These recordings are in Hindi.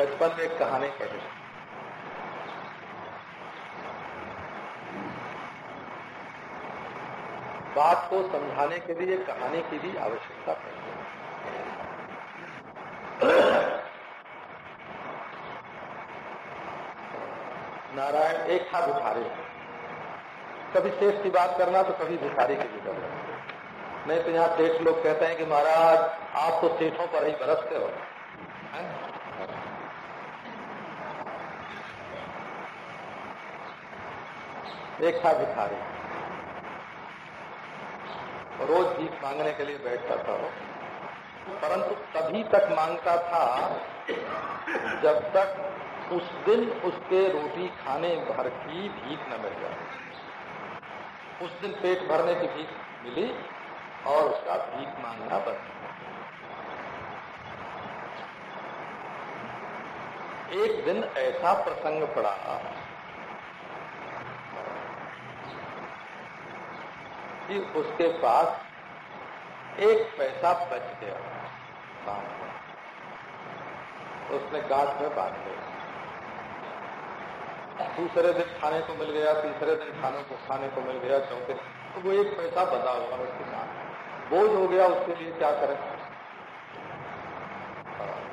बचपन में एक कहानी पढ़ी बात को समझाने के लिए कहानी की भी आवश्यकता पड़ती है। नारायण एक था भिखारी कभी सेठ की बात करना तो कभी भिखारी की भी करना। नहीं तो यहाँ सेठ लोग कहते हैं कि महाराज, आप तो सेठों पर ही बरसते हो। था भिखारी। रोज भीख मांगने के लिए बैठता था परंतु तभी तक माँगता था जब तक उस दिन उसके रोटी खाने भर की भीख न मिल जाए। उस दिन पेट भरने की भीख मिली और उसका भीख मांगना बंद। एक दिन ऐसा प्रसंग पड़ा कि उसके पास एक पैसा बच गया। काम उसने गांठ में बाँध लिया दूसरे दिन खाने को मिल गया, तीसरे दिन खाने को खाने को मिल गया, चौथे तो वो एक पैसा बता हुआ उसके साथ। बोझ हो गया उसके लिए, क्या करें?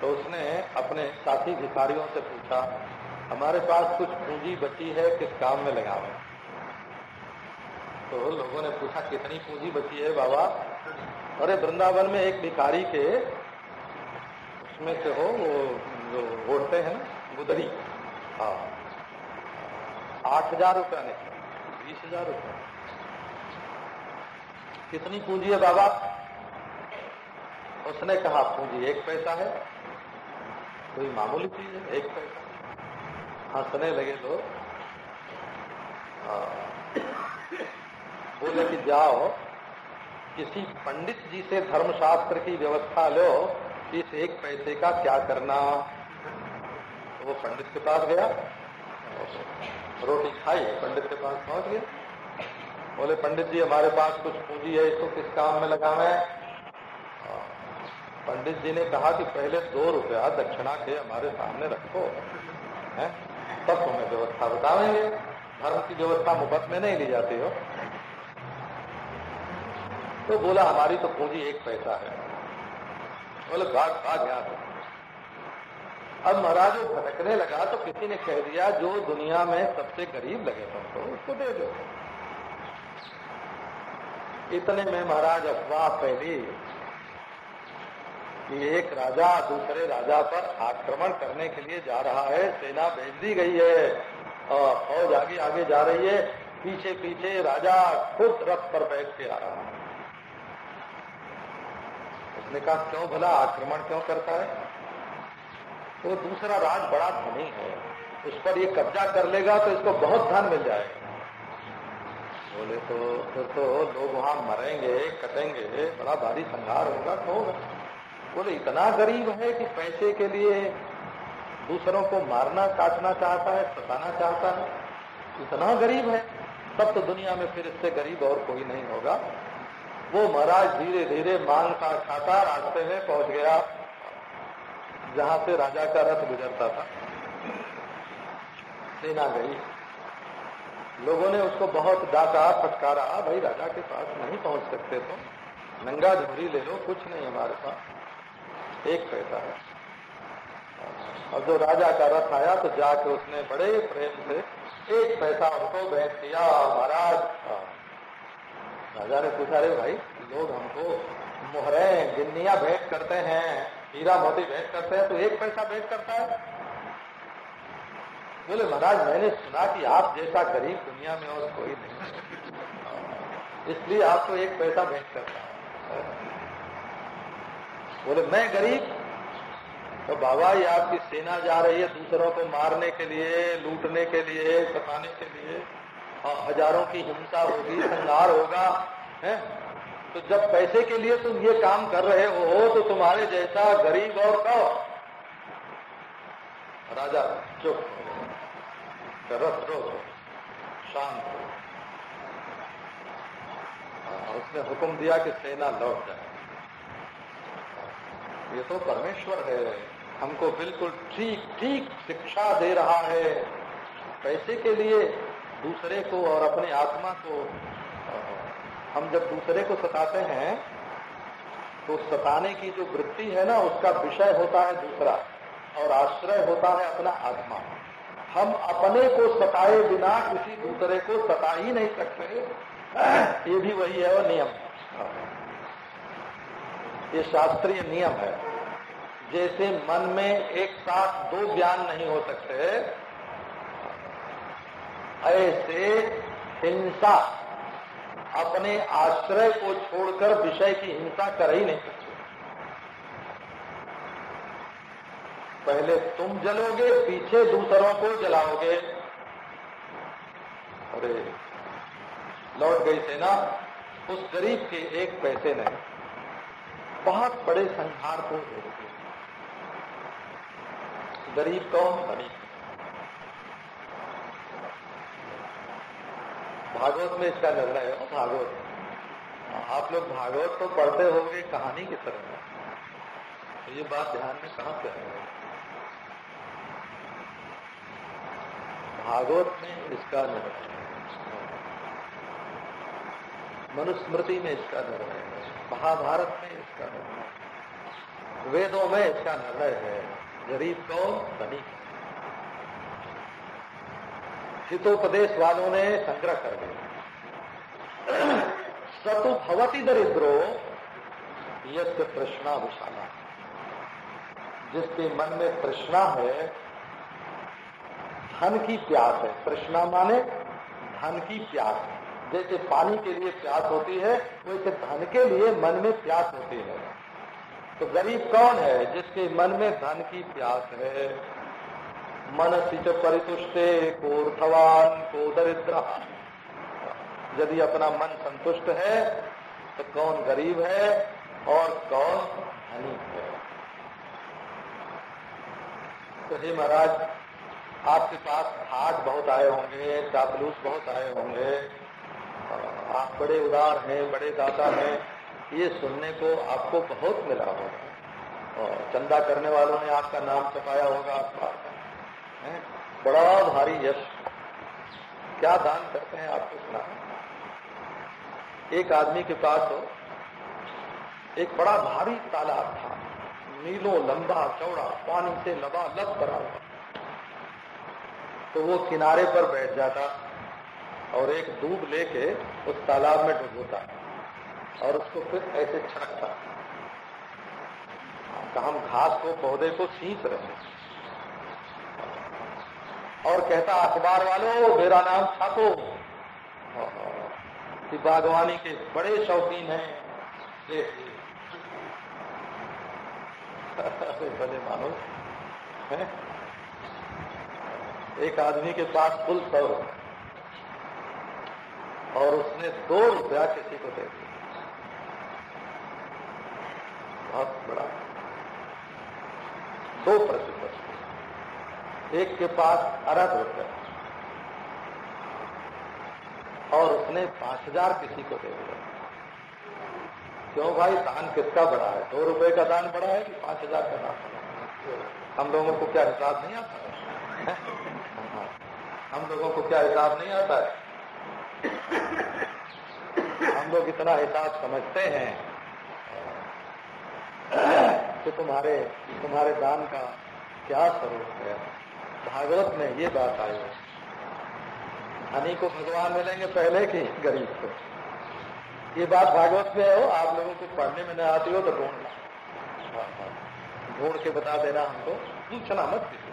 तो उसने अपने साथी भिखारियों से पूछा, हमारे पास कुछ पूंजी बची है, किस काम में लगावे तो लोगों ने पूछा, कितनी पूंजी बची है बाबा? अरे, वृंदावन में एक भिखारी के उसमें से हो, वो, जो ओढ़ते हैं ना, गुदरी। हाँ। आठ हज़ार रुपया नहीं, बीस हज़ार रुपया। कितनी पूंजी है बाबा? उसने कहा, पूंजी एक पैसा है, कोई मामूली चीज़ है, एक पैसा। हंसने लगे लोग। बोले कि जाओ, किसी पंडित जी से धर्मशास्त्र की व्यवस्था लो इस एक पैसे का क्या करना। तो वो पंडित के पास गया, रोटी खाई, पंडित के पास पहुँच गया। बोले, पंडित जी, हमारे पास कुछ पूंजी है, इसको किस काम में लगावे पंडित जी ने कहा कि पहले दो रुपया दक्षिणा के हमारे सामने रखो, है? तब तुम्हें व्यवस्था बतावेंगे। धर्म की व्यवस्था मुफ़्त में नहीं ली जाती हो। तो बोला, हमारी तो पूंजी एक पैसा है। बोले भाग भाग यहाँ से अब महाराज वो भटकने लगा तो किसी ने कह दिया, जो दुनिया में सबसे गरीब लगे तुमको उसको दे दो। इतने में महाराज अफवाह फैली कि एक राजा दूसरे राजा पर आक्रमण करने के लिए जा रहा है, सेना भेज दी गई है और फौज आगे आगे जा रही है पीछे पीछे राजा खुद रथ पर बैठ के आ रहा है। उसने कहा क्यों भला आक्रमण क्यों करता है? तो दूसरा राज बड़ा धनी है। उस पर ये कब्जा कर लेगा तो इसको बहुत धन मिल जाएगा। बोले तो फिर तो लोग वहाँ मरेंगे, कटेंगे, बड़ा भारी संहार होगा तो होगा बोले, इतना गरीब है कि पैसे के लिए दूसरों को मारना, काटना चाहता है सताना चाहता है। इतना गरीब है, तब तो दुनिया में फिर इससे गरीब और कोई नहीं होगा। वो महाराज धीरे धीरे माँगता खाता, रास्ते में पहुँच गया, जहाँ से राजा का रथ गुजरता था। सेना गई। लोगों ने उसको बहुत डांटा, फटकारा भाई, राजा के पास नहीं पहुँच सकते तो। नंगा झोरी ले लो, कुछ नहीं हमारे पास। एक पैसा है। और जो राजा का रथ आया तो जाके उसने बड़े प्रेम से एक पैसा उनको भेंट किया महाराज राजा ने पूछा रे भाई, लोग हमको मोहरे, गिन्निया भेंट करते हैं, हीरा मोती भेंट करते हैं तो एक पैसा भेंट करता है? बोले, महाराज, मैंने सुना कि आप जैसा गरीब दुनिया में और कोई नहीं इसलिए आपको एक पैसा भेंट करता है। बोले, मैं गरीब? तो बाबा, ये आपकी सेना जा रही है दूसरों को मारने के लिए, लूटने के लिए सताने के लिए। हज़ारों की हिंसा होगी संहार होगा है? तो जब पैसे के लिए तुम ये काम कर रहे हो तो तुम्हारे जैसा गरीब और कौ राजा, चुप। रथ रो शांत उसने हुक्म दिया कि सेना लौट जाए। ये तो परमेश्वर है। हमको बिल्कुल ठीक ठीक शिक्षा दे रहा है। पैसे के लिए दूसरे को और अपने आत्मा को। हम जब दूसरे को सताते हैं तो सताने की जो वृत्ति है ना, उसका विषय होता है दूसरा, और आश्रय होता है अपना आत्मा। हम अपने को सताए बिना किसी दूसरे को सता ही नहीं सकते। ये भी वही है वो नियम। ये शास्त्रीय नियम है। जैसे मन में एक साथ दो ज्ञान नहीं हो सकते, ऐसे हिंसा अपने आश्रय को छोड़कर विषय की हिंसा कर ही नहीं सकते। पहले तुम जलोगे, पीछे दूसरों को जलाओगे। अरे, लौट गई सेना, उस गरीब के एक पैसे ने बहुत बड़े संहार को दे गरीब कौन? गरीब भागवत में इसका निर्णय है भागवत। आप लोग भागवत तो पढ़ते होंगे, कहानी की तरह। तो ये बात ध्यान में कहाँ से है भागवत में इसका निर्णय मनुस्मृति में इसका निर्णय है। महाभारत में इसका निर्णय वेदों में इसका निर्णय है। गरीब कौन? धनी हितोपदेश वालों ने संग्रह कर दिया। सतु भवती दरिद्रो यद प्रश्ना विशाला। जिसके मन में तृष्णा है, धन की प्यास है। तृष्णा माने धन की प्यास। जैसे पानी के लिए प्यास होती है, वैसे धन के लिए मन में प्यास होती है। तो गरीब कौन है जिसके मन में धन की प्यास है? मन सिच परितुष्टे कोर्थवान को दरिद्र यदि अपना मन संतुष्ट है तो कौन गरीब है और कौन धनी है? तो हे महाराज, आपके पास हाट बहुत आए होंगे, चापलूस बहुत आए होंगे। आप बड़े उदार हैं, बड़े दाता हैं। ये सुनने को आपको बहुत मिला होगा। और चंदा करने वालों ने आपका नाम छपाया होगा अखबार का बड़ा भारी यश। क्या दान करते हैं आपको सुना एक आदमी के पास हो एक बड़ा भारी तालाब था। नीलो, लंबा, चौड़ा, पानी से लबा लब करा हुआ। तो वो किनारे पर बैठ जाता और एक दूब लेके उस तालाब में डुबोता और उसको फिर ऐसे छड़कता तो हम घास को पौधे को सींच रहे और कहता, अखबार वालों, मेरा नाम छापो। कि बागवानी के बड़े शौकीन हैं। भले मानो, है? एक आदमी के पास कुल सौ। और उसने दो रुपया किसी को दे दिया। बहुत बड़ा। दो प्रसिद्ध एक के पास अरब रुपया और उसने पाँच हज़ार किसी को दे दिया। क्यों भाई? दान किसका बड़ा है? दो रुपए का दान बड़ा है कि पाँच हज़ार का दान बड़ा है? हम लोगों को क्या हिसाब नहीं आता? है हम लोगों को क्या हिसाब नहीं आता? है हम लोग इतना हिसाब समझते हैं कि तुम्हारे तुम्हारे दान का क्या स्वरूप है? भागवत में ये बात आई है। को भगवान मिलेंगे पहले कि गरीब को। ये बात भागवत में हो, आप लोगों को पढ़ने में न आती हो तो ढूंढना ढूंढ के बता देना हमको। पूछना मत किसी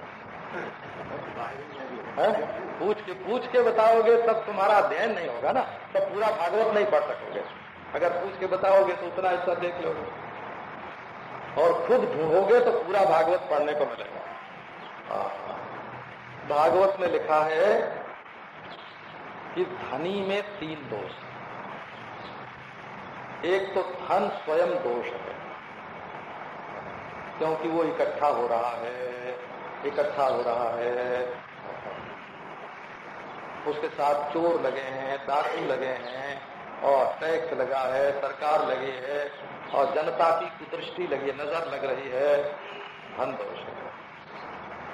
पूछ के पूछ के बताओगे तब तुम्हारा अध्ययन नहीं होगा ना। तब पूरा भागवत नहीं पढ़ सकोगे। अगर पूछ के बताओगे तो उतना हिस्सा देख लोगे। और खुद ढूंढोगे तो पूरा भागवत पढ़ने को मिलेगा। हाँ। भागवत में लिखा है कि धनी में तीन दोष एक तो धन स्वयं दोष है, क्योंकि वो इकट्ठा हो रहा है, इकट्ठा हो रहा है। उसके साथ चोर लगे हैं, डाकू लगे हैं, और टैक्स लगा है, सरकार लगी है, और जनता की कुदृष्टि लगी है, नज़र लग रही है। धन दोष है।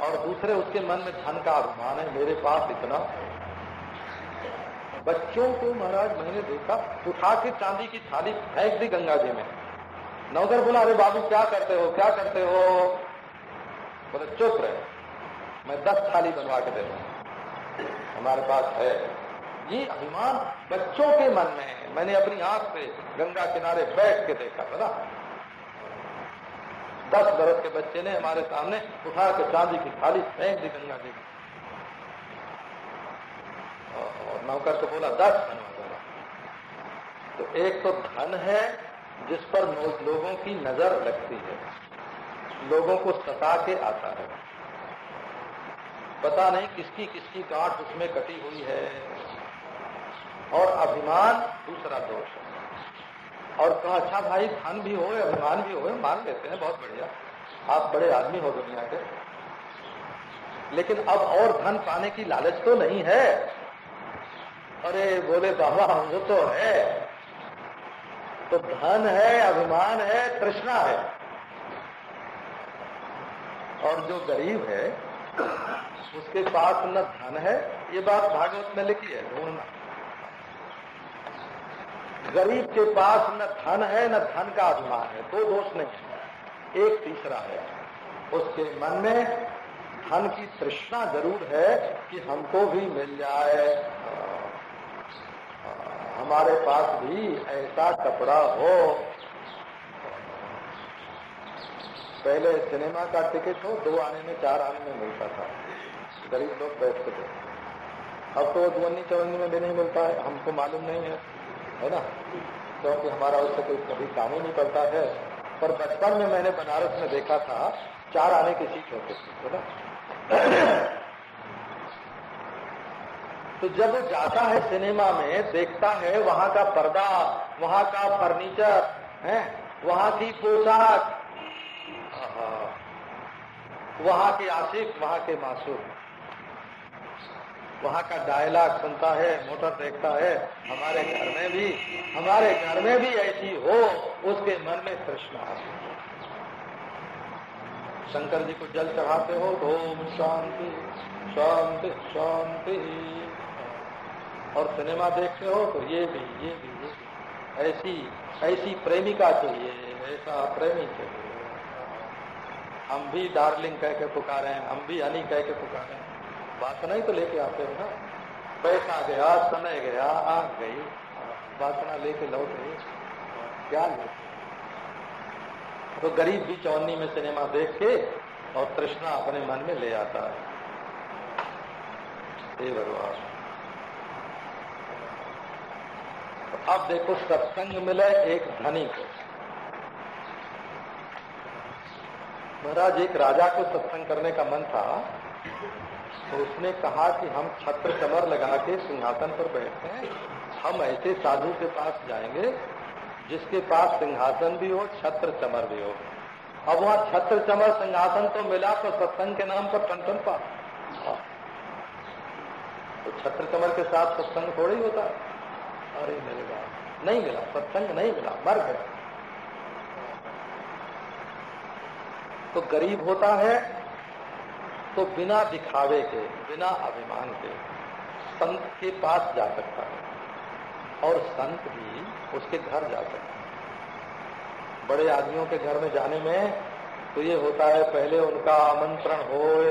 और दूसरे उसके मन में धन का अभिमान है, मेरे पास इतना। बच्चों को महाराज मैंने देखा, उठा के चांदी की थाली फेंक दी गंगा जी में। नौकर बोला, अरे बाबू, क्या करते हो, क्या करते हो? बोले, चुप रहे, मैं दस थाली बनवा के देता हूँ। हमारे पास है। ये अभिमान बच्चों के मन में है। मैंने अपनी आँख से गंगा किनारे बैठ के देखा बोला दस बरस के बच्चे ने हमारे सामने उठा के चांदी की थाली फेंक दी, गंगा जी और नौकर को बोला, दस बनवा तो एक तो धन है जिस पर लोगों की नज़र लगती है। लोगों को सता के आता है। पता नहीं किसकी किसकी गांठ उसमें कटी हुई है। और अभिमान दूसरा दोष है। और कहा अच्छा भाई धन भी हो, अभिमान भी हो, मान लेते हैं, बहुत बढ़िया। आप बड़े आदमी हो दुनिया के। लेकिन अब और धन पाने की लालच तो नहीं है। अरे, बोले, बाबा, वो तो है। तो धन है, अभिमान है, तृष्णा है। और जो गरीब है, उसके पास न धन है, ये बात भागवत में लिखी है, ढूंढना। गरीब के पास न धन है, न धन का अभिमान है, दो दोष नहीं है। एक तीसरा है, उसके मन में धन की तृष्णा ज़रूर है कि हमको भी मिल जाए। हमारे पास भी ऐसा कपड़ा हो। पहले सिनेमा का टिकट हो, दो आने में, चार आने में मिलता था। गरीब लोग बैठते थे। अब तो दुवन्नी चौवन्नी में भी नहीं मिलता है, हमको मालूम नहीं है। है ना? क्योंकि हमारा उससे कोई कभी काम ही नहीं पड़ता है। पर बचपन में मैंने बनारस में देखा था, चार आने की सीट होती थी, है ना? तो जब वो जाता है सिनेमा में, देखता है वहाँ का पर्दा, वहाँ का फर्नीचर, है? वहाँ की पोशाक। वहाँ के आशिक, वहाँ के मासूर वहाँ का डायलॉग सुनता है मोटर देखता है, हमारे घर में भी, हमारे घर में भी ऐसी हो, उसके मन में तृष्णा शंकर जी को जल चढ़ाते हो, ओम शांति शांति शांति। और सिनेमा देखते हो तो ये भी ये भी, ये ऐसी ऐसी प्रेमिका चाहिए, ऐसा प्रेमी चाहिए। हम भी डार्लिंग कह के पुकारे हैं, हम भी हनी कह के पुकारे वासना ही तो लेके आते हो ना। पैसा गया, समय गया आग गई। वासना लेके लौट क्या तो गरीब भी चौनी में सिनेमा देख के और तृष्णा अपने मन में ले आता है भगवान। तो अब देखो, सत्संग मिले एक धनी को। महाराज, एक राजा को सत्संग करने का मन था। तो उसने कहा कि हम छत्र कमर लगा के सिंहासन पर बैठे हैं। हम ऐसे साधु के पास जाएँगे, जिसके पास सिंहासन भी हो, छत्र चमर भी हो। अब वहाँ छत्र चमर सिंहासन तो मिला तो सत्संग के नाम पर टन पा। तो छत्र चमर के साथ सत्संग थोड़ा ही होता। है अरे मिलेगा नहीं मिला, सत्संग नहीं मिला, मर गया। तो गरीब होता है तो बिना दिखावे के, बिना अभिमान के संत के पास जा सकता है। और संत भी उसके घर जा सकता है। बड़े आदमियों के घर में जाने में तो ये होता है, पहले उनका आमंत्रण हो,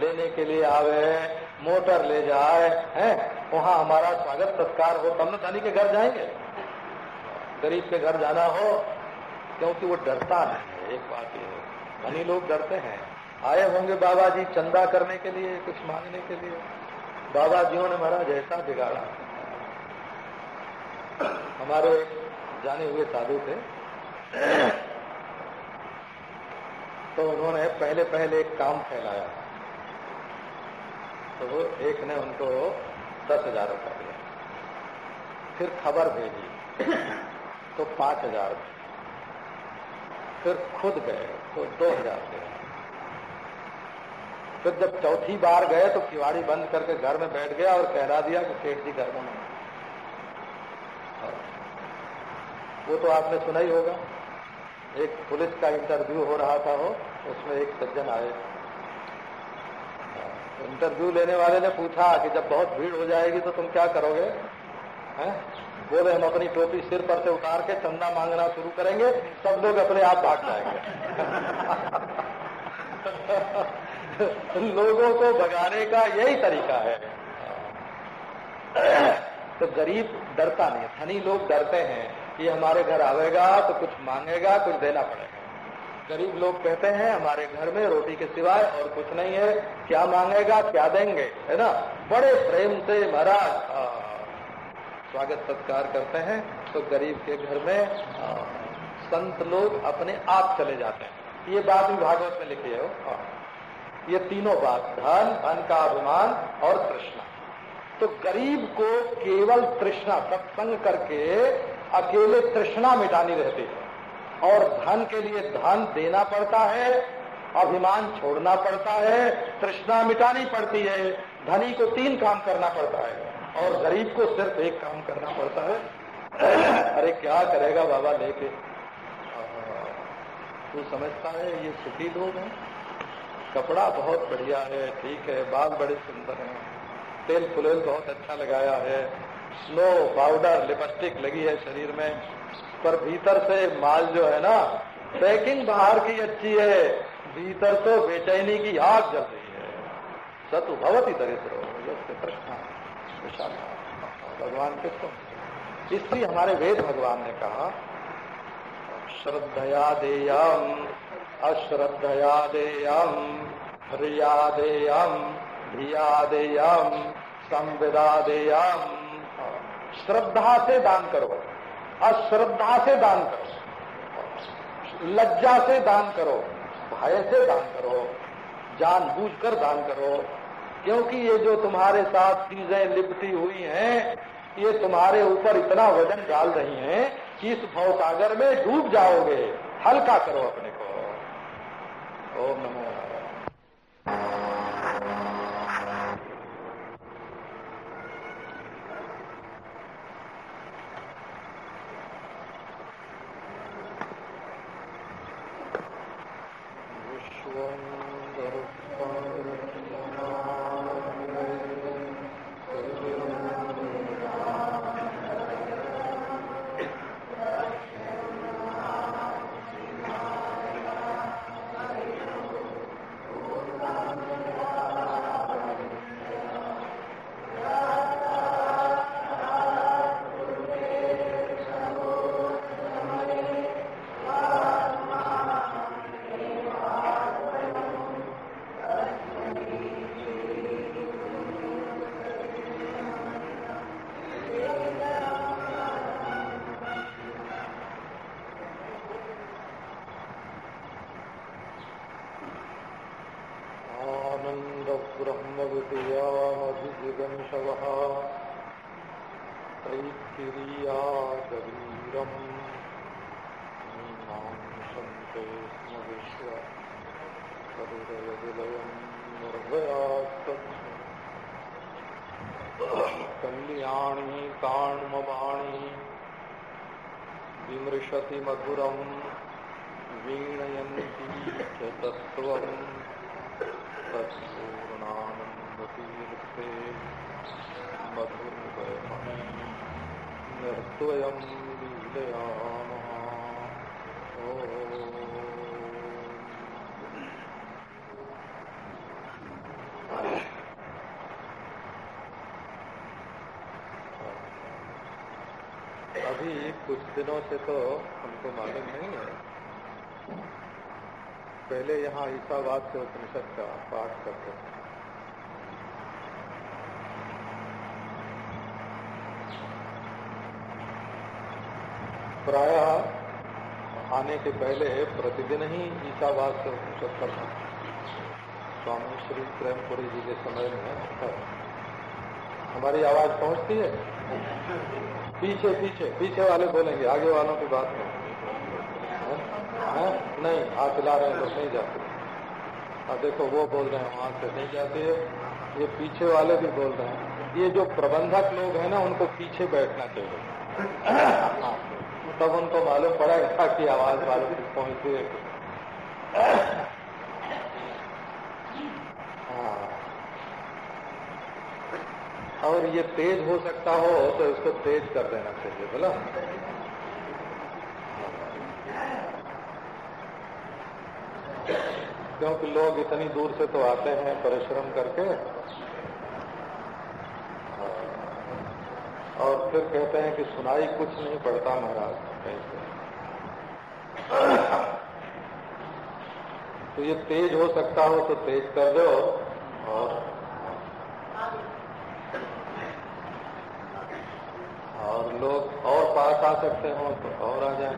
लेने के लिए आवे, मोटर ले जाए, हैं? वहाँ हमारा स्वागत सत्कार हो, तब धनी के घर जाएँगे। गरीब के घर जाना हो, क्योंकि वो डरता है, एक बात ये धनी लोग डरते हैं। आए होंगे बाबा जी चंदा करने के लिए, कुछ मांगने के लिए। बाबा जियों ने महाराज ऐसा बिगाड़ा। हमारे जाने हुए साधु थे। तो उन्होंने पहले पहले एक काम फैलाया। तो एक ने उनको दस हज़ार रुपया दिया। फिर खबर भेजी। तो पाँच हज़ार। फिर खुद गए तो दो हज़ार दिया फिर जब चौथी बार गए तो किवाड़ी बंद करके घर में बैठ गया और कहला दिया कि सेठ जी घर में वो तो आपने सुना ही होगा। एक पुलिस का इंटरव्यू हो रहा था हो उसमें एक सज्जन आए। इंटरव्यू लेने वाले ने पूछा कि जब बहुत भीड़ हो जाएगी तो तुम क्या करोगे? हैं? बोले, हम अपनी टोपी सिर पर से उतार के चंदा मांगना शुरू करेंगे, सब लोग अपने आप भाग जाएँगे। लोगों को भगाने का यही तरीका है। तो गरीब डरता नहीं, धनी लोग डरते हैं कि हमारे घर आवेगा तो कुछ मांगेगा, कुछ देना पड़ेगा। गरीब लोग कहते हैं, हमारे घर में रोटी के सिवाय और कुछ नहीं है, क्या मांगेगा, क्या देंगे? है ना? बड़े प्रेम से महाराज स्वागत सत्कार करते हैं। तो गरीब के घर में संत लोग अपने आप चले जाते हैं। ये बात भी भागवत में लिखी है ये तीनों बात, धन धन का अभिमान और तृष्णा। तो गरीब को केवल तृष्णा, सत्संग करके अकेले तृष्णा मिटानी रहती है। और धन के लिए धन देना पड़ता है, अभिमान छोड़ना पड़ता है, तृष्णा मिटानी पड़ती है। धनी को तीन काम करना पड़ता है और गरीब को सिर्फ़ एक काम करना पड़ता है। अरे क्या करेगा बाबा लेके? तू समझता है ये सुखी लोग हैं। कपड़ा बहुत बढ़िया है, ठीक है, बाल बड़े सुंदर हैं, तेल फुलेल बहुत अच्छा लगाया है, स्नो पाउडर, लिपस्टिक लगी है शरीर में, पर भीतर से माल जो है ना, पैकिंग बाहर की अच्छी है, भीतर तो बेचैनी की आग जल रही है। सतु भवती दरिद्र प्रश्न भगवान किसको? इसलिए हमारे वेद भगवान ने कहा, श्रद्धया देयम अश्रद्धया देयम ह्रिया देयम धिया देयम संविदा देयम श्रद्धा से दान करो, अश्रद्धा से दान करो, लज्जा से दान करो, भय से दान करो, जानबूझकर दान करो, क्योंकि ये जो तुम्हारे साथ चीज़ें लिपटी हुई हैं, ये तुम्हारे ऊपर इतना वज़न डाल रही हैं कि इस भवसागर में डूब जाओगे, हल्का करो अपने। को ओम Madhuram अभी कुछ दिनों से तो हमको मालूम नहीं है। पहले यहाँ ईसावाद से उपनिषद का पाठ करते थे। प्राय आने के पहले प्रतिदिन ही ईसावाद से उपनिषद करता स्वामी श्री प्रेमपुरी जी के समय में हमारी आवाज़ पहुँचती है? पीछे पीछे पीछे वाले बोलेंगे आगे वालों की बात नहीं। है? नहीं हाथ हिला रहे हैं लोग नहीं जाते। और देखो वो बोल रहे हैं वहाँ से नहीं जाते ये पीछे वाले भी बोल रहे हैं। ये जो प्रबंधक लोग हैं ना उनको पीछे बैठना चाहिए। हाँ, तब उनको मालूम पड़ेगा कि आवाज़ वालों की और ये तेज हो सकता हो तो इसको तेज कर देना चाहिए, बोला। क्योंकि लोग इतनी दूर से तो आते हैं परिश्रम करके। और फिर कहते हैं कि सुनाई कुछ नहीं पड़ता महाराज तो ये तेज हो सकता हो तो तेज कर दो, और और लोग और पास आ सकते हो तो और आ जाए।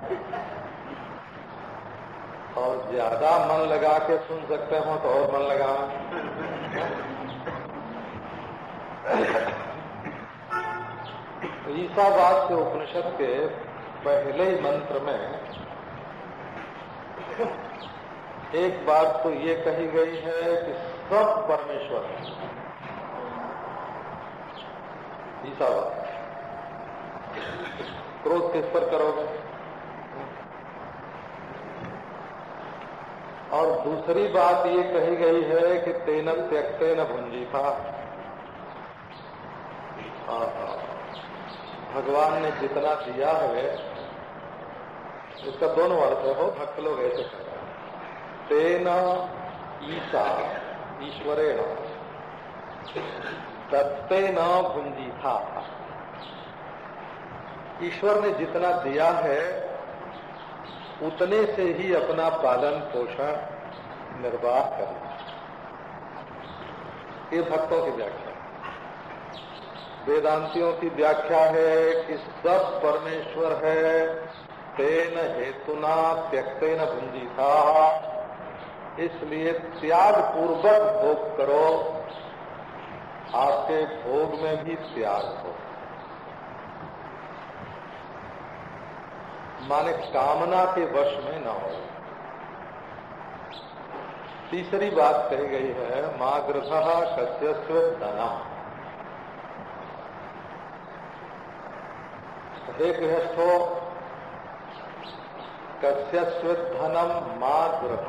और ज़्यादा मन लगा के सुन सकते हो तो और मन लगा ईसावाद के उपनिषद के पहले ही मंत्र में एक बात तो ये कही गई है कि सब परमेश्वर है। ईसावाद क्रोध किस पर करोगे? और दूसरी बात ये कही गई है कि तेन त्यक्ते न भुंजीता। भगवान ने जितना दिया है, इसका दोनों अर्थ हो, भक्त लोग ऐसे कर तेन ईसा, ईश्वरेण। तत्ते न भुंजी था ईश्वर ने जितना दिया है, उतने से ही अपना पालन पोषण निर्वाह करना। ये भक्तों की व्याख्या। वेदांतियों की व्याख्या है कि सब परमेश्वर है, तेन हेतुना त्यक्तेन भुंजी था इसलिए त्याग पूर्वक भोग करो, आपके भोग में भी त्याग हो। माने कामना के वश में न हो। तीसरी बात कही गई है, माँ गृह कस्य धना। हे गृहस्थो कस्य धनम माँ गृह।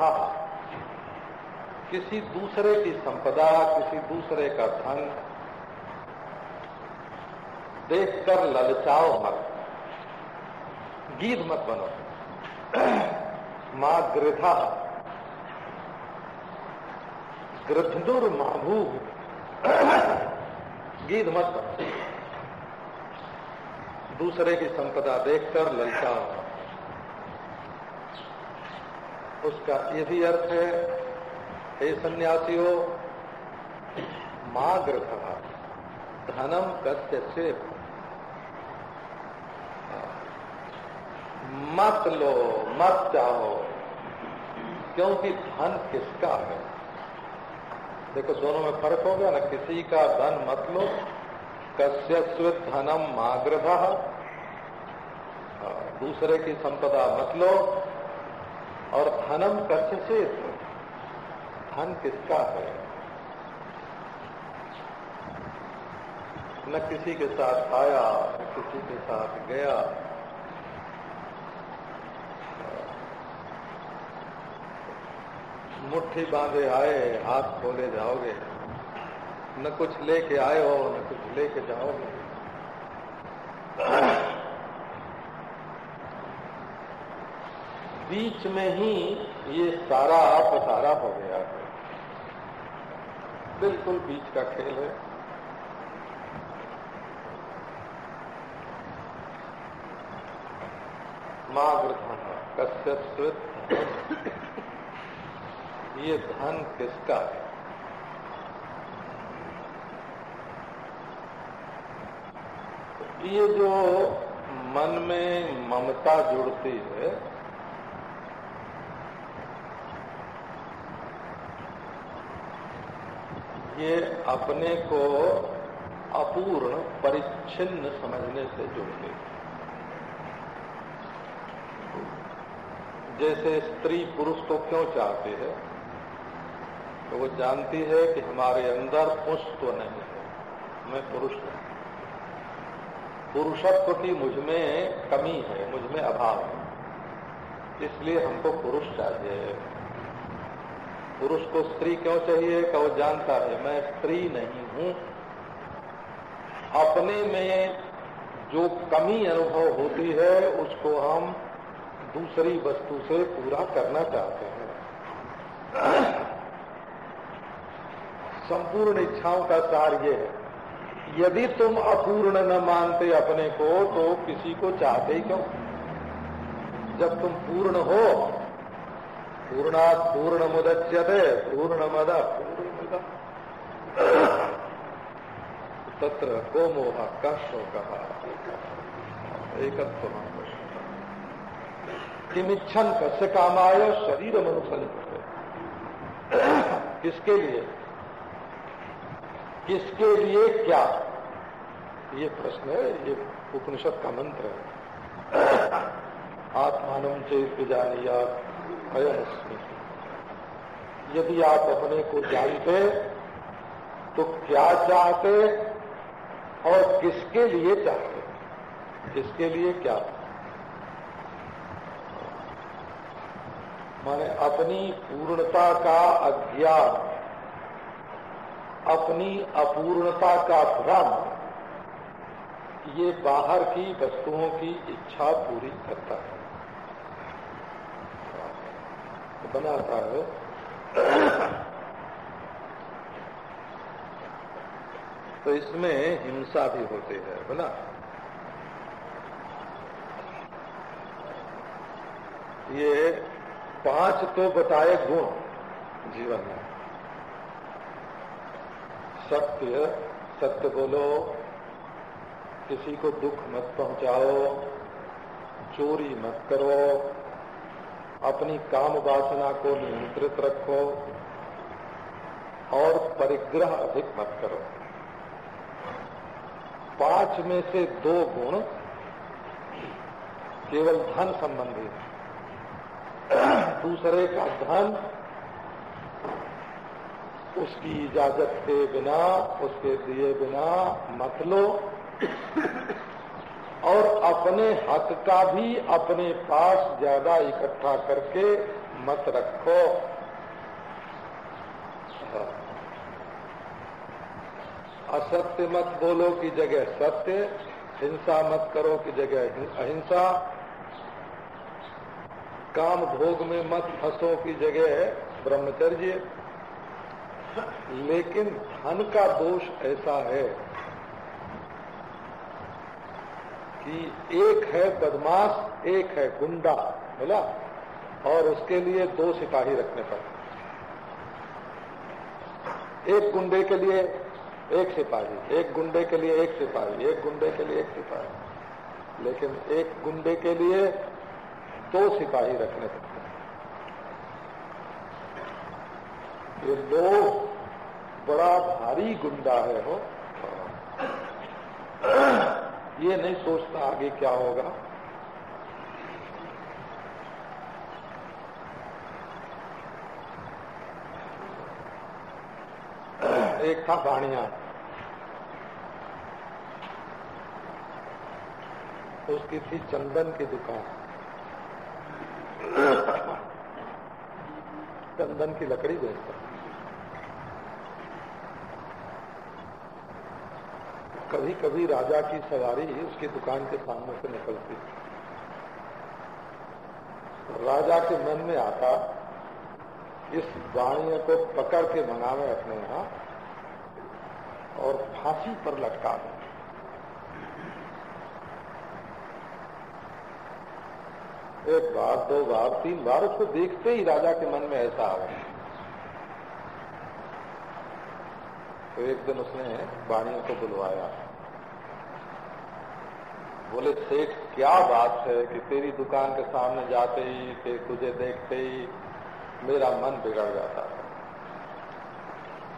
किसी दूसरे की संपदा, किसी दूसरे का धन, देखकर ललचाओ मत। गीत मत बनो। माँ गृथा गृधनुर माभू गीत मत बनो। दूसरे की संपदा देखकर ललचाओ उसका ये भी अर्थ है, हे सन्यासियों, माँ गृह धनम कस्य से मत लो, मत चाहो क्योंकि धन किसका है? देखो, दोनों में फ़र्क हो गया ना, किसी का धन मत लो कस्य धनम माग्रभ दूसरे की संपदा मत लो, और धनम कस्य से धन किसका है? न किसी के साथ आया, न किसी के साथ गया मुट्ठी बांधे आए, हाथ खोले जाओगे। न कुछ लेके आए हो, न कुछ लेके जाओगे। बीच में ही ये सारा पसारा हो गया है। बिल्कुल बीच का खेल है। माँ वृद्धा कश्य ये धन किसका है? ये जो मन में ममता जुड़ती है, ये अपने को अपूर्ण, परिच्छिन्न समझने से जुड़ती है। जैसे स्त्री पुरुष को क्यों चाहते हैं? तो वो जानती है कि हमारे अंदर पुष्प नहीं है, मैं पुरुष नहीं पुरुषत्व की मुझमें कमी है मुझमें अभाव है। इसलिए हमको पुरुष चाहिए। पुरुष को स्त्री क्यों चाहिए का वो जानता है, मैं स्त्री नहीं हूँ। अपने में जो कमी अनुभव होती है, उसको हम दूसरी वस्तु से पूरा करना चाहते हैं। संपूर्ण इच्छाओं का सार ये है। यदि तुम अपूर्ण न मानते अपने को तो किसी को चाहते ही क्यों? जब तुम पूर्ण हो पूर्णा पूर्ण मुदच्यते पूर्ण मद तत्र को मोह का? शोक एकत्व किमिच्छन कस्य कामाय शरीर मनुष्य किसके लिए? किसके लिए क्या? ये प्रश्न है, ये उपनिषद का मंत्र है। आत्मान चेत जानिया अयस्मी यदि आप अपने को जानते तो क्या चाहते और किसके लिए चाहते? किसके लिए क्या? माने अपनी पूर्णता का अज्ञान अपनी अपूर्णता का भ्रम, ये बाहर की वस्तुओं की इच्छा पूरी करता है। बनाता है तो इसमें हिंसा भी होती है बना ये पाँच तो बताए गुण जीवन में। सत्य सत्य बोलो। किसी को दुख मत पहुंचाओ, चोरी मत करो। अपनी काम वासना को नियंत्रित रखो और परिग्रह अधिक मत करो। पाँच में से दो गुण केवल धन संबंधी दूसरे का धन उसकी इजाज़त के बिना, उसके दिए बिना मत लो। और अपने हक का भी अपने पास ज़्यादा इकट्ठा करके मत रखो। असत्य मत बोलो की जगह सत्य, हिंसा मत करो की जगह अहिंसा। काम भोग में मत फंसो की जगह ब्रह्मचर्य। लेकिन धन का दोष ऐसा है कि एक है बदमाश, एक है गुंडा, बोला? और उसके लिए दो सिपाही रखने पर एक गुंडे के लिए एक सिपाही, एक गुंडे के लिए एक सिपाही, एक गुंडे के लिए एक सिपाही। लेकिन एक गुंडे के लिए दो सिपाही रखने पड़ते ये लोग बड़ा भारी गुंडा है, हो। ये नहीं सोचता आगे क्या होगा। एक था बाणिया। उसकी थी चंदन की दुकान। चंदन की लकड़ी बेचता। कभी कभी राजा की सवारी उसकी दुकान के सामने से निकलती। राजा के मन में आता, इस वाणी को पकड़ के मंगावे अपने यहाँ और फांसी पर लटका दें। एक बार, दो बार, तीन बार उसको देखते ही राजा के मन में ऐसा आ गया तो एक दिन उसने वाणियों को बुलवाया। बोले, सेठ, क्या बात है कि तेरी दुकान के सामने जाते ही कि तुझे देखते ही मेरा मन बिगड़ जाता है।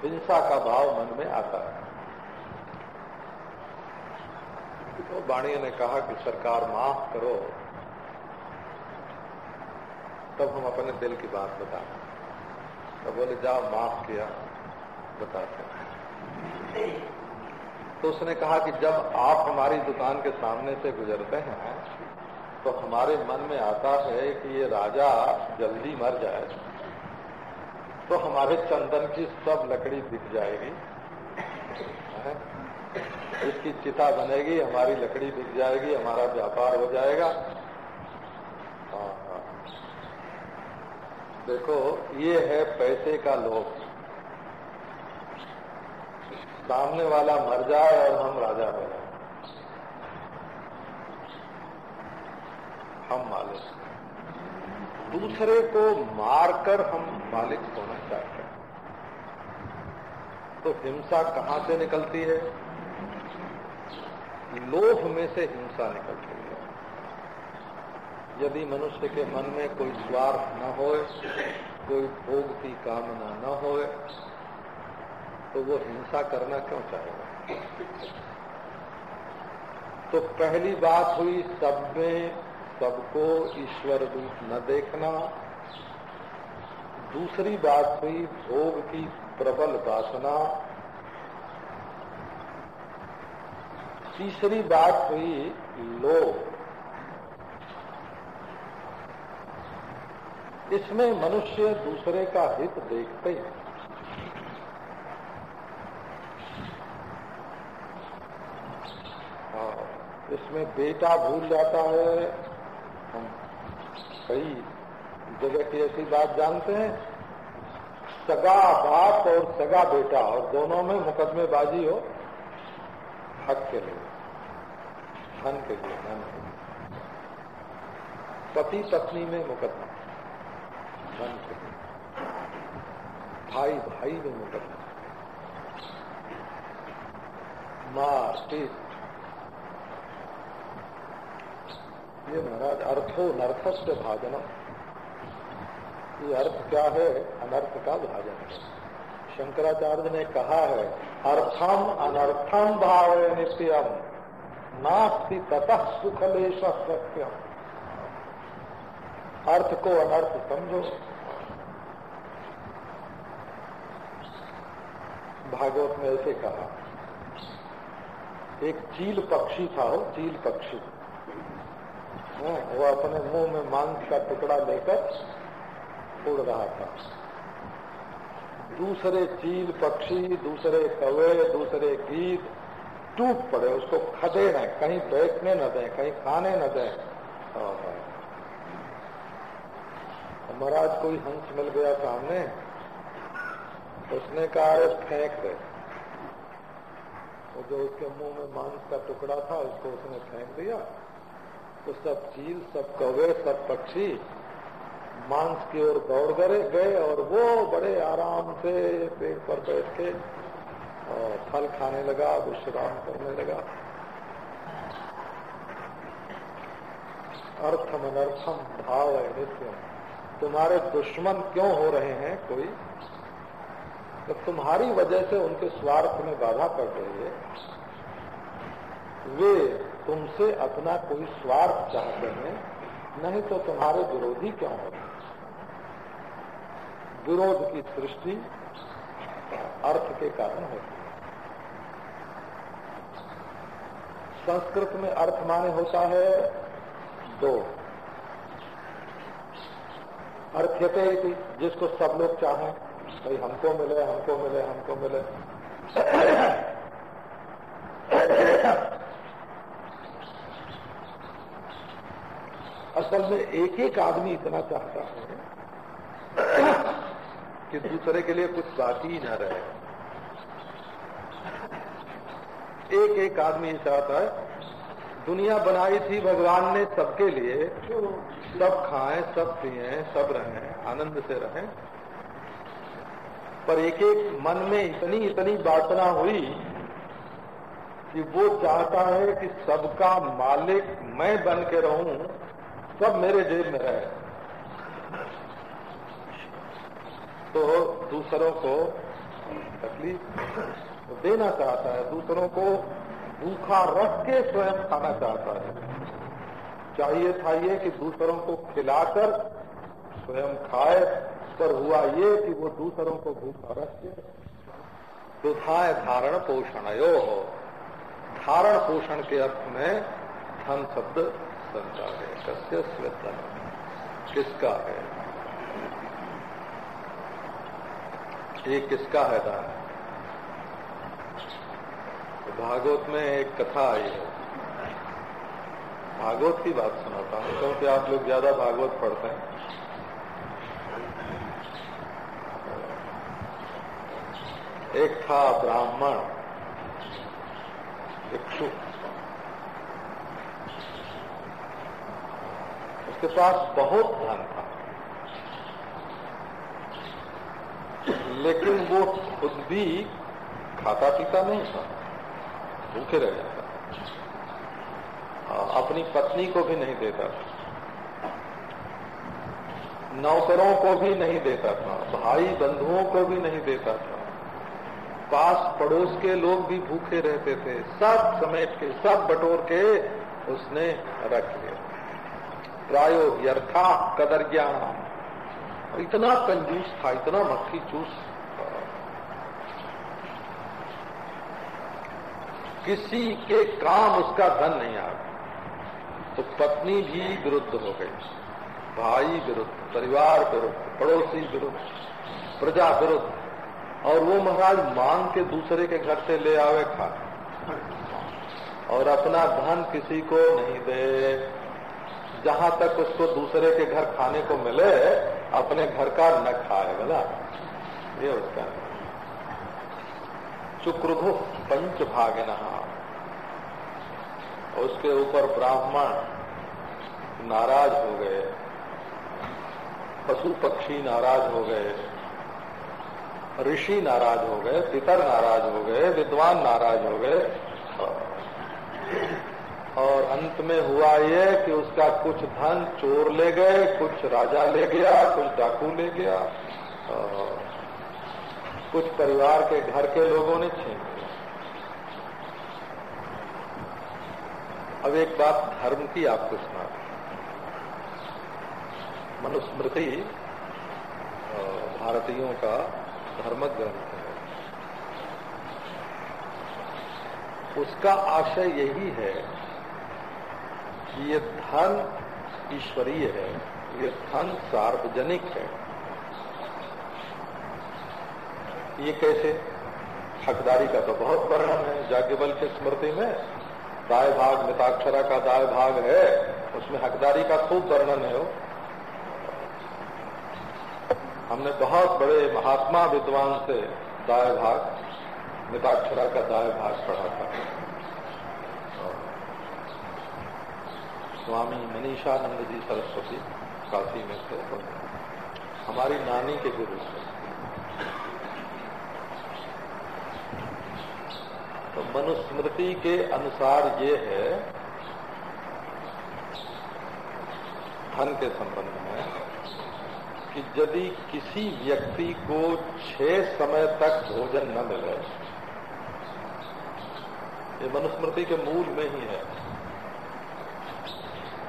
हिंसा का भाव मन में आता है। तो बाणिया ने कहा कि, सरकार, माफ़ करो। तब हम अपने दिल की बात बताते तो बोले, जाओ, माफ़ किया, बताते हैं। तो उसने कहा कि जब आप हमारी दुकान के सामने से गुजरते हैं तो हमारे मन में आता है कि ये राजा जल्दी मर जाए तो हमारे चंदन की सब लकड़ी दिख जाएगी। इसकी चिता बनेगी, हमारी लकड़ी बिक जाएगी, हमारा व्यापार हो जाएगा। हाँ हाँ। देखो, ये है पैसे का लोभ। सामने वाला मर जाए और हम राजा हो जाए हम मालिक। दूसरे को मारकर हम मालिक होना चाहते हैं। तो हिंसा कहाँ से निकलती है? लोभ में से हिंसा निकलती है। यदि मनुष्य के मन में कोई स्वार्थ न हो कोई भोग की कामना न हो तो वो हिंसा करना क्यों चाहेगा? तो पहली बात हुई सब में सबको ईश्वर रूप न देखना। दूसरी बात हुई भोग की प्रबल वासना। तीसरी बात हुई लोभ। इसमें मनुष्य दूसरे का हित देखते हैं। हाँ, इसमें बेटा भूल जाता है। हम कई जगह की ऐसी बात जानते हैं। सगा बाप और सगा बेटा, और दोनों में मुकदमेबाजी हो, हक के लिए, धन के लिए, धन के लिए। पति पत्नी में मुकदमा, धन के लिए। भाई भाई में मुकदमा। मार पीट ये महाराज अर्थो नर्थस्य भाजनम ये अर्थ क्या है? अनर्थ का भाजन है। शंकराचार्य ने कहा है, अर्थम अनर्थम भाव नित्यम, नास्ति ततः सुखलेश सत्यम। अर्थ को अनर्थ समझो। भागवत में ऐसे कहा, एक चील पक्षी था हो चील पक्षी। वो अपने मुँह में मांस का टुकड़ा लेकर उड़ रहा था। दूसरे चील पक्षी, दूसरे कवे, दूसरे गीत टूट पड़े, उसको खदे न, कहीं बैठने न दें, कहीं खाने न दें। महाराज, कोई हंस मिल गया सामने? उसने कहा, अरे फेंक दे। वो जो उसके मुँह में मांस का टुकड़ा था, उसको उसने फेंक दिया। तो सब चील सब कौवे, सब पक्षी मांस की ओर दौड़ गए गए और वो बड़े आराम से पेड़ पर बैठ के फल खाने लगा, विश्राम करने लगा। अर्थम अनर्थम भाव है नित्य। तुम्हारे दुश्मन क्यों हो रहे हैं कोई? तो तुम्हारी वजह से उनके स्वार्थ में बाधा पड़ रही है, वे तुमसे अपना कोई स्वार्थ चाहते हैं, नहीं तो तुम्हारे विरोधी क्यों हो? विरोध की सृष्टि अर्थ के कारण होती है। संस्कृत में अर्थ माने होता है दो। अर्थ्यते जिसको सब लोग चाहें, भाई हमको मिले हमको मिले हमको मिले। असल में एक एक आदमी इतना चाहता है कि दूसरे के लिए कुछ बाकी ही न रहे। एक एक आदमी चाहता है, दुनिया बनाई थी भगवान ने सबके लिए, सब खाएँ, सब पिए, सब रहें, आनंद से रहें। पर एक एक मन में इतनी इतनी वासना हुई कि वो चाहता है कि सबका मालिक मैं बन के रहूँ सब मेरे जेब में है। तो दूसरों को तकलीफ़ देना चाहता है, दूसरों को भूखा रख के स्वयं खाना चाहता है। चाहिए था ये कि दूसरों को खिलाकर स्वयं खाए, पर हुआ ये कि वो दूसरों को भूखा रख के दुधाय धारण पोषण यो हो धारण पोषण के अर्थ में धन शब्द बनता है, कस्य श्रद्धा किसका है? ये किसका है दान? तो भागवत में एक कथा आई है। भागवत की बात सुनाता हूँ, क्योंकि आप लोग ज़्यादा भागवत पढ़ते हैं। एक था ब्राह्मण भिक्षु उसके पास बहुत धन था। लेकिन वो खुद भी खाता पीता नहीं था, भूखे रह जाता अपनी पत्नी को भी नहीं देता था। नौकरों को भी नहीं देता था, भाई बंधुओं को भी नहीं देता था। पास पड़ोस के लोग भी भूखे रहते थे, सब समेट के, सब बटोर के उसने रख लिया। प्रायो व्यर्था कदर ज्ञान इतना कंजूस था, इतना मक्खी चूस। किसी के काम उसका धन नहीं आ तो पत्नी भी विरुद्ध हो गई। भाई विरुद्ध, परिवार विरुद्ध, पड़ोसी विरुद्ध, प्रजा विरुद्ध। और वो महाराज मांग के दूसरे के घर से ले आवे खा। और अपना धन किसी को नहीं दे। जहाँ तक उसको दूसरे के घर खाने को मिले, अपने घर का न खाए, बोला। ये उसका। चुक्रभु पंच भागिना उसके ऊपर ब्राह्मण नाराज़ हो गए। पशु पक्षी नाराज़ हो गए। ऋषि नाराज़ हो गए, पितर नाराज़ हो गए, विद्वान नाराज़ हो गए। और अंत में हुआ ये कि उसका कुछ धन चोर ले गए, कुछ राजा ले गया, कुछ डाकू ले गया कुछ परिवार के घर के लोगों ने छीन अब एक बात धर्म की आपको सुना मनुस्मृति भारतीयों का धर्म ग्रंथ है। उसका आशय यही है कि ये धन ईश्वरीय है, ये धन सार्वजनिक है। ये कैसे? हकदारी का तो बहुत वर्णन है जाग्ञबल की स्मृति में दाय भाग मिताक्षरा का दाय भाग है, उसमें हकदारी का खूब वर्णन है वो। हमने बहुत बड़े महात्मा विद्वान से दाय भाग मिताक्षरा का दाय भाग पढ़ा था। स्वामी मनीषानंद जी सरस्वती काशी में थे हमारी नानी के गुरु थे। तो मनुस्मृति के अनुसार ये है, धन के संबंध में, कि यदि किसी व्यक्ति को छह समय तक भोजन न मिले, ये मनुस्मृति के मूल में ही है।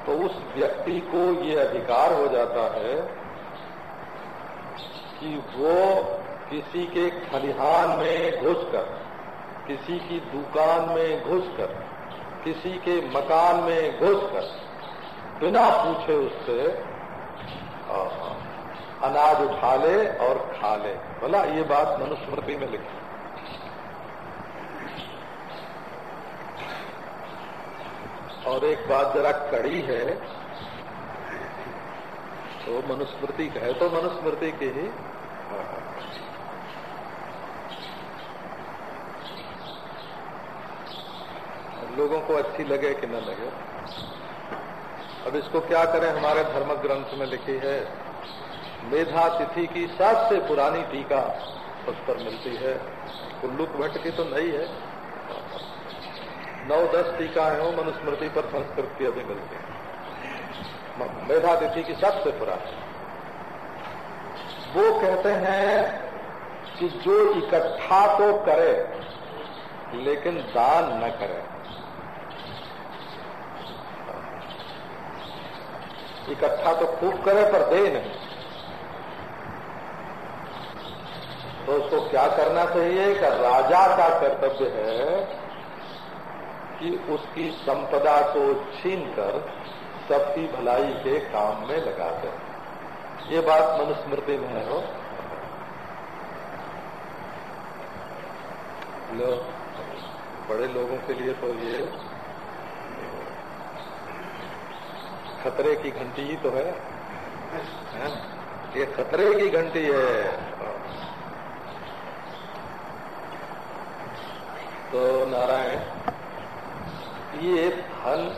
तो उस व्यक्ति को ये अधिकार हो जाता है कि वो किसी के खलिहान में घुसकर किसी की दुकान में घुसकर किसी के मकान में घुसकर बिना पूछे उससे अनाज उठा ले और खा ले। बोला ये बात मनुस्मृति में लिखी। और एक बात जरा कड़ी है तो मनुस्मृति कहे तो मनुस्मृति की ही। लोगों को अच्छी लगे कि न लगे। अब इसको क्या करें? हमारे धर्म ग्रंथ में लिखी है मेधा तिथि की सबसे पुरानी टीका उस पर मिलती है। कुल्लुक भट्ट की तो नहीं है। नौ दस टीकाएँ हो, मनुस्मृति पर संस्कृत की अभी मिलती है। मेधा तिथि की सबसे पुरानी वो कहते हैं कि जो इकट्ठा तो करे, लेकिन दान न करे। इकट्ठा तो खूब करे, पर दे नहीं। तो उसको क्या करना चाहिए? कि राजा का कर्तव्य है कि उसकी संपदा को छीन कर सबकी भलाई के काम में लगा दे। ये बात मनुस्मृति में है हो? लो। बड़े लोगों के लिए तो ये खतरे की घंटी ही तो है, है? ये खतरे की घंटी है। तो नारायण ये धन,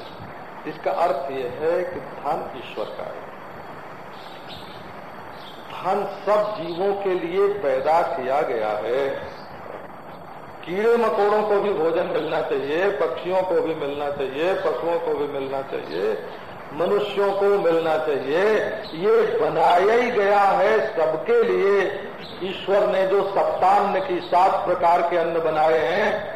इसका अर्थ ये है कि धन ईश्वर का है। धन सब जीवों के लिए पैदा किया गया है। कीड़े मकोड़ों को भी भोजन मिलना चाहिए, पक्षियों को भी मिलना चाहिए, पशुओं को भी मिलना चाहिए, मनुष्यों को मिलना चाहिए। ये बनाया ही गया है सबके लिए। ईश्वर ने जो सप्तान्न की सात प्रकार के अन्न बनाए हैं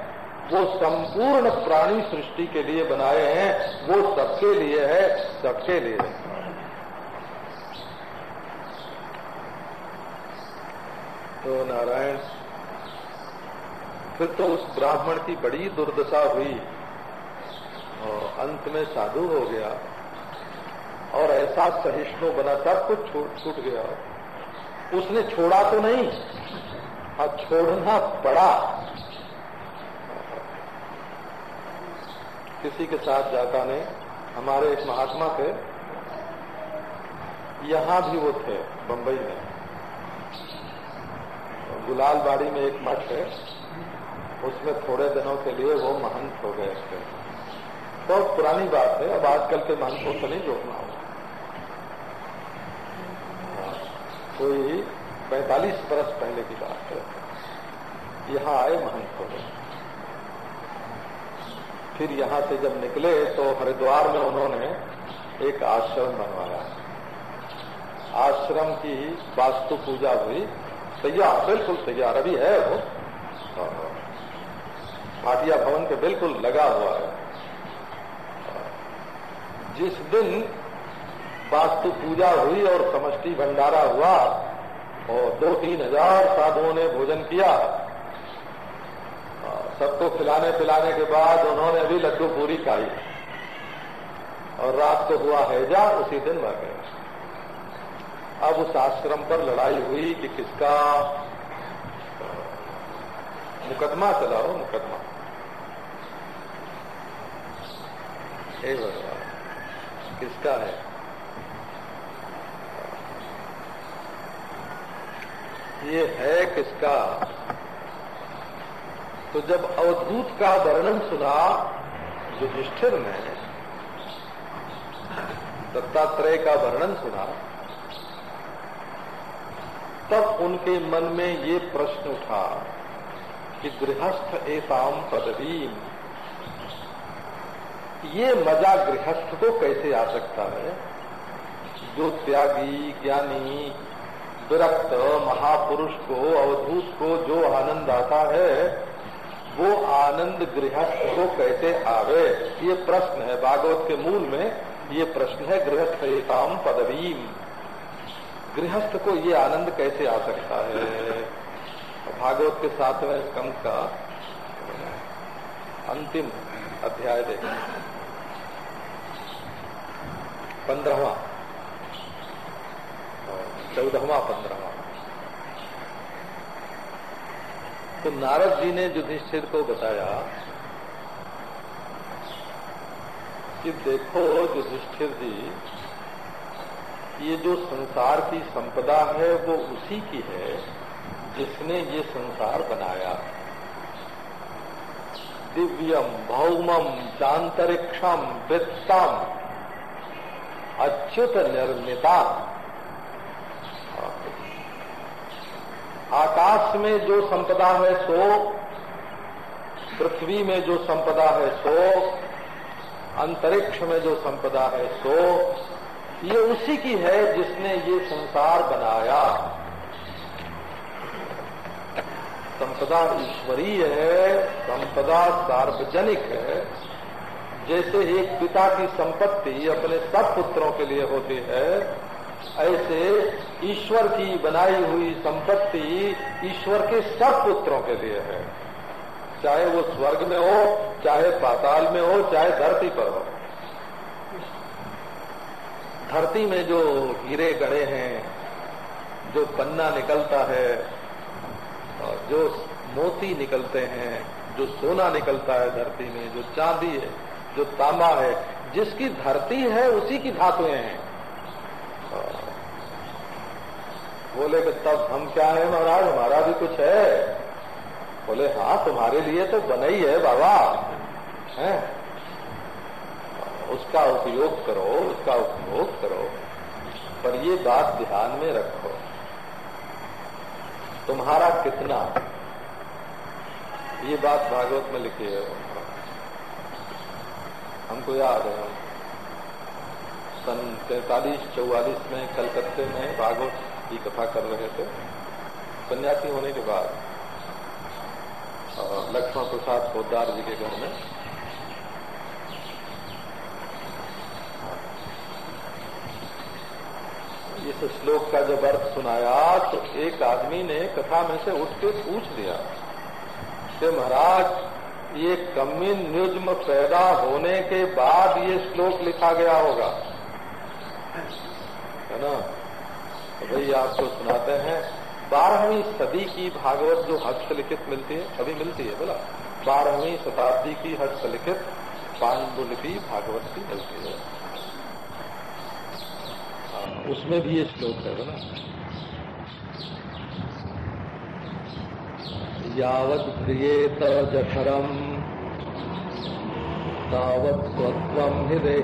वो संपूर्ण प्राणी सृष्टि के लिए बनाए हैं, वो सबके लिए है, सबके लिए है। तो नारायण, फिर तो उस ब्राह्मण की बड़ी दुर्दशा हुई। और अंत में साधु हो गया। और ऐसा सहिष्णु बना सब कुछ छूट गया। उसने छोड़ा तो नहीं हाँ छोड़ना पड़ा। किसी के साथ जाता ने हमारे एक महात्मा थे। यहाँ भी वो थे, बंबई में। गुलालबाड़ी में एक मठ है। उसमें थोड़े दिनों के लिए वो महंत हो गए थे। बहुत तो पुरानी बात है। अब आजकल के महंतों से नहीं जोड़ना होगा कोई 45 बरस पहले की बात है। यहाँ आए महंत हो गए। फिर यहाँ से जब निकले तो हरिद्वार में उन्होंने एक आश्रम बनवाया। आश्रम की वास्तु पूजा हुई। तैयार, बिल्कुल तैयार। अभी है वो। भाटिया भवन के बिल्कुल लगा हुआ है। जिस दिन वास्तु पूजा हुई और समष्टि भंडारा हुआ, और दो तीन हज़ार साधुओं ने भोजन किया सबको खिलाने पिलाने के बाद उन्होंने भी लड्डू पूरी खाई। और रात को हुआ हैजा, उसी दिन मर गए। अब उस आश्रम पर लड़ाई हुई कि किसका मुकदमा चलाओ मुकदमा। भगवान, किसका है? ये है किसका? तो जब अवधूत का वर्णन सुना युधिष्ठिर ने दत्तात्रेय का वर्णन सुना, तब उनके मन में ये प्रश्न उठा कि गृहस्थ एताम पदवी ये मज़ा गृहस्थ को कैसे आ सकता है? जो त्यागी, ज्ञानी, विरक्त महापुरुष को, अवधूत को जो आनंद आता है वो आनंद गृहस्थ को कैसे आवे। ये प्रश्न है, भागवत के मूल में ये प्रश्न है, गृहस्थ एकाम पदवीम। गृहस्थ को ये आनंद कैसे आ सकता है? भागवत के सातवें स्कंद का अंतिम अध्याय देखें पंद्रहवा। चौदहवा पंद्रहवा। तो नारद जी ने युधिष्ठिर को बताया कि देखो युधिष्ठिर जी, ये जो संसार की संपदा है, वो उसी की है जिसने ये संसार बनाया। दिव्यम, भौमम, चांतरिक्षम, वित्तम, अच्युत निर्मिता। आकाश में जो संपदा है सो, पृथ्वी में जो संपदा है सो, अंतरिक्ष में जो संपदा है सो, ये उसी की है जिसने ये संसार बनाया। संपदा ईश्वरीय है, संपदा सार्वजनिक है। जैसे एक पिता की संपत्ति अपने सब पुत्रों के लिए होती है ऐसे ईश्वर की बनाई हुई संपत्ति ईश्वर के सब पुत्रों के लिए है। चाहे वो स्वर्ग में हो, चाहे पाताल में हो, चाहे धरती पर हो। धरती में जो हीरे गड़े हैं, जो पन्ना निकलता है जो मोती निकलते हैं, जो सोना निकलता है धरती में, जो चांदी है, जो तांबा है, जिसकी धरती है, उसी की धातुएँ हैं। बोले कि तब हम क्या है महाराज? हमारा भी कुछ है। बोले हाँ तुम्हारे लिए तो बना ही है बाबा। है? उसका उपयोग करो, उसका उपयोग करो, पर ये बात ध्यान में रखो। तुम्हारा कितना? ये बात भागवत में लिखी है। हमको याद है। सन तैतालीस, चौवालीस में कलकत्ते में भागवत की कथा कर रहे थे। सन्यासी होने के बाद लक्ष्मण प्रसाद पोदार जी के घर में, इस श्लोक का जब अर्थ सुनाया तो एक आदमी ने कथा में से उठ के पूछ दिया कि महाराज, ये कमी कम्युनिज्म पैदा होने के बाद ये श्लोक लिखा गया होगा। है ना? तो भाई आपको सुनाते हैं, बारहवीं सदी की भागवत जो हस्तलिखित मिलती है, अभी मिलती है, बोला? बारहवीं शताब्दी की हस्तलिखित पांडुलिपि भागवत की मिलती है। उसमें भी ये श्लोक है, बोला? यावत प्रियेत जठरम तावत हृदय